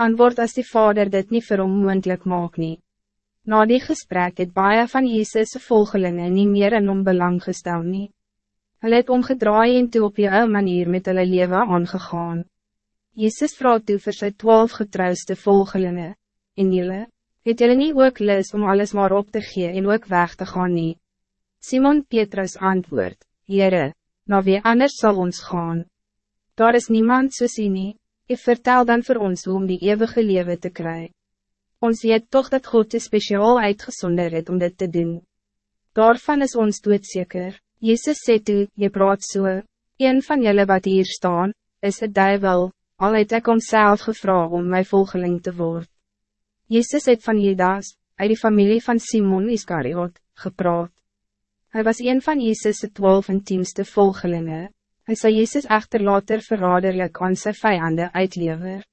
antwoord als die vader dit niet vir hom moendlik maak nie. Na die gesprek het baie van Jezus' volgelingen niet meer in hom belang gestel nie. Hulle het omgedraai en toe op jou manier met hulle leven aangegaan. Jezus vraagt toe vir sy twaalf getrouwste volgelingen, en julle, het julle nie ook lis om alles maar op te gee en ook weg te gaan nie. Simon Petrus antwoord, Heere, na wie anders zal ons gaan? Daar is niemand so sien nie, ik vertel dan voor ons hoe om die eeuwige leven te krijgen. Ons weet toch dat God is speciaal uitgezonderd het om dit te doen. Daarvan is ons doodzeker. Jezus sê toe, je praat so, een van jullie wat hier staan, is het duivel, al het ek homself gevra om mijn volgeling te worden. Jezus het van Judas, uit die familie van Simon Iscariot, gepraat. Hij was een van Jezus' twaalf en tienste volgelingen. Hij zou Jezus echter later verraderlijk aan zijn vijanden uitlever.